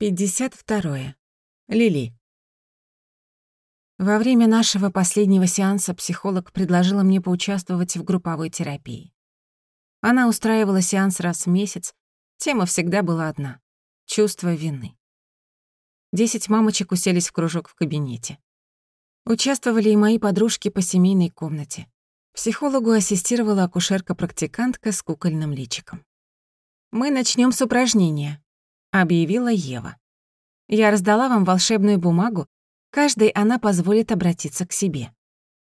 52. Лили. Во время нашего последнего сеанса психолог предложила мне поучаствовать в групповой терапии. Она устраивала сеанс раз в месяц, тема всегда была одна — чувство вины. Десять мамочек уселись в кружок в кабинете. Участвовали и мои подружки по семейной комнате. Психологу ассистировала акушерка-практикантка с кукольным личиком. «Мы начнем с упражнения», объявила Ева. Я раздала вам волшебную бумагу, каждой она позволит обратиться к себе.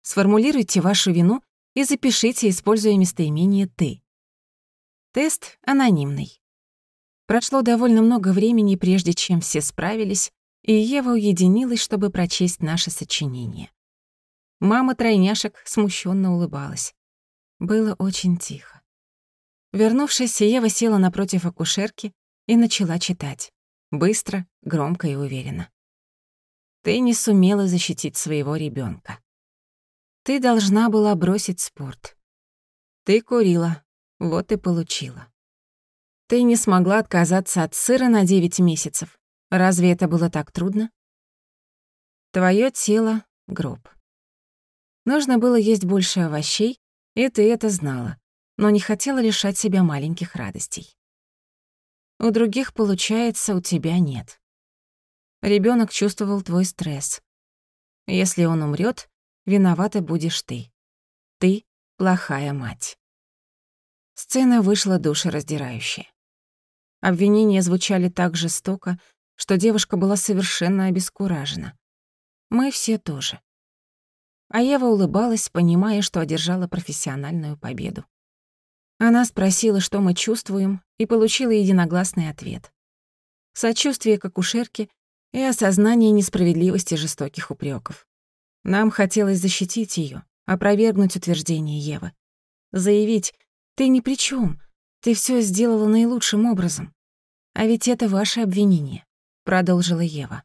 Сформулируйте вашу вину и запишите, используя местоимение «ты». Тест анонимный. Прошло довольно много времени, прежде чем все справились, и Ева уединилась, чтобы прочесть наше сочинение. Мама тройняшек смущенно улыбалась. Было очень тихо. Вернувшись, Ева села напротив акушерки и начала читать. Быстро, громко и уверенно. Ты не сумела защитить своего ребенка. Ты должна была бросить спорт. Ты курила, вот и получила. Ты не смогла отказаться от сыра на 9 месяцев. Разве это было так трудно? Твоё тело — гроб. Нужно было есть больше овощей, и ты это знала, но не хотела лишать себя маленьких радостей. У других получается, у тебя нет. Ребенок чувствовал твой стресс. Если он умрет, виновата будешь ты. Ты — плохая мать. Сцена вышла душераздирающая. Обвинения звучали так жестоко, что девушка была совершенно обескуражена. Мы все тоже. А Ева улыбалась, понимая, что одержала профессиональную победу. Она спросила, что мы чувствуем, и получила единогласный ответ. Сочувствие к акушерке и осознание несправедливости жестоких упреков. Нам хотелось защитить ее, опровергнуть утверждение Евы. Заявить «ты ни при чем, ты все сделала наилучшим образом». А ведь это ваше обвинение, продолжила Ева.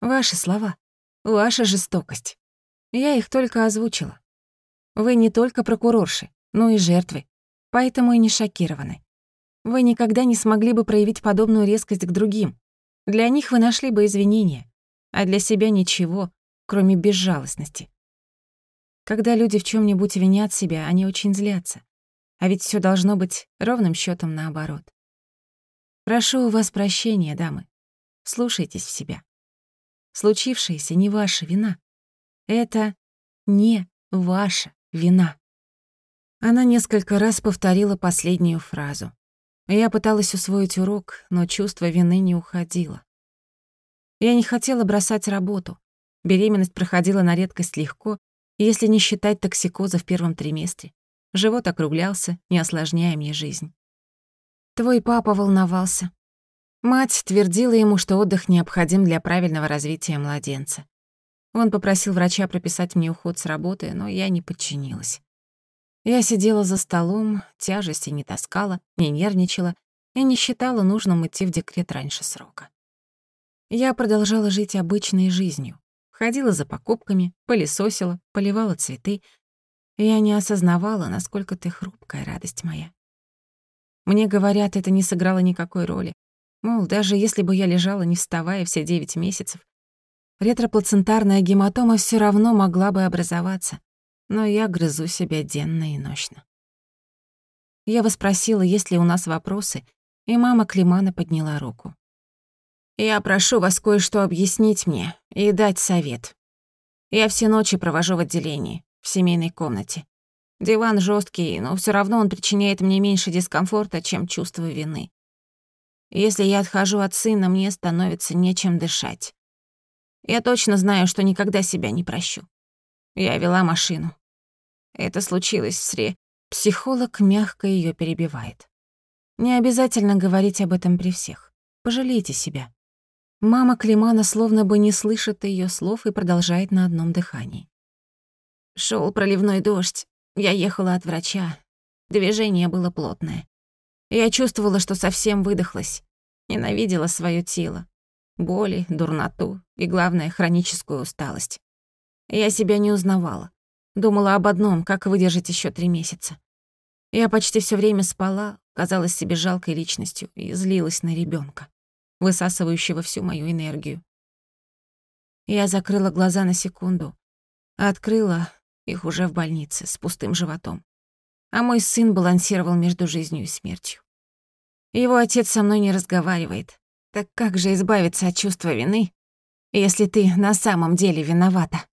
Ваши слова, ваша жестокость. Я их только озвучила. Вы не только прокурорши, но и жертвы, поэтому и не шокированы. Вы никогда не смогли бы проявить подобную резкость к другим. Для них вы нашли бы извинения, а для себя ничего, кроме безжалостности. Когда люди в чем нибудь винят себя, они очень злятся. А ведь все должно быть ровным счетом наоборот. Прошу у вас прощения, дамы. Слушайтесь в себя. Случившееся не ваша вина. Это не ваша вина. Она несколько раз повторила последнюю фразу. Я пыталась усвоить урок, но чувство вины не уходило. Я не хотела бросать работу. Беременность проходила на редкость легко, если не считать токсикоза в первом триместре. Живот округлялся, не осложняя мне жизнь. Твой папа волновался. Мать твердила ему, что отдых необходим для правильного развития младенца. Он попросил врача прописать мне уход с работы, но я не подчинилась. Я сидела за столом, тяжести не таскала, не нервничала и не считала нужным идти в декрет раньше срока. Я продолжала жить обычной жизнью. Ходила за покупками, пылесосила, поливала цветы. Я не осознавала, насколько ты хрупкая, радость моя. Мне говорят, это не сыграло никакой роли. Мол, даже если бы я лежала, не вставая все девять месяцев, ретроплацентарная гематома все равно могла бы образоваться но я грызу себя денно и ночно. Я спросила, есть ли у нас вопросы, и мама Климана подняла руку. «Я прошу вас кое-что объяснить мне и дать совет. Я все ночи провожу в отделении, в семейной комнате. Диван жесткий, но все равно он причиняет мне меньше дискомфорта, чем чувство вины. Если я отхожу от сына, мне становится нечем дышать. Я точно знаю, что никогда себя не прощу. Я вела машину. Это случилось в сре... Психолог мягко ее перебивает. Не обязательно говорить об этом при всех. Пожалейте себя. Мама Климана словно бы не слышит ее слов и продолжает на одном дыхании. Шел проливной дождь. Я ехала от врача. Движение было плотное. Я чувствовала, что совсем выдохлась. Ненавидела свое тело. Боли, дурноту и, главное, хроническую усталость. Я себя не узнавала. Думала об одном, как выдержать еще три месяца. Я почти все время спала, казалась себе жалкой личностью и злилась на ребенка. высасывающего всю мою энергию. Я закрыла глаза на секунду, а открыла их уже в больнице с пустым животом. А мой сын балансировал между жизнью и смертью. Его отец со мной не разговаривает. Так как же избавиться от чувства вины, если ты на самом деле виновата?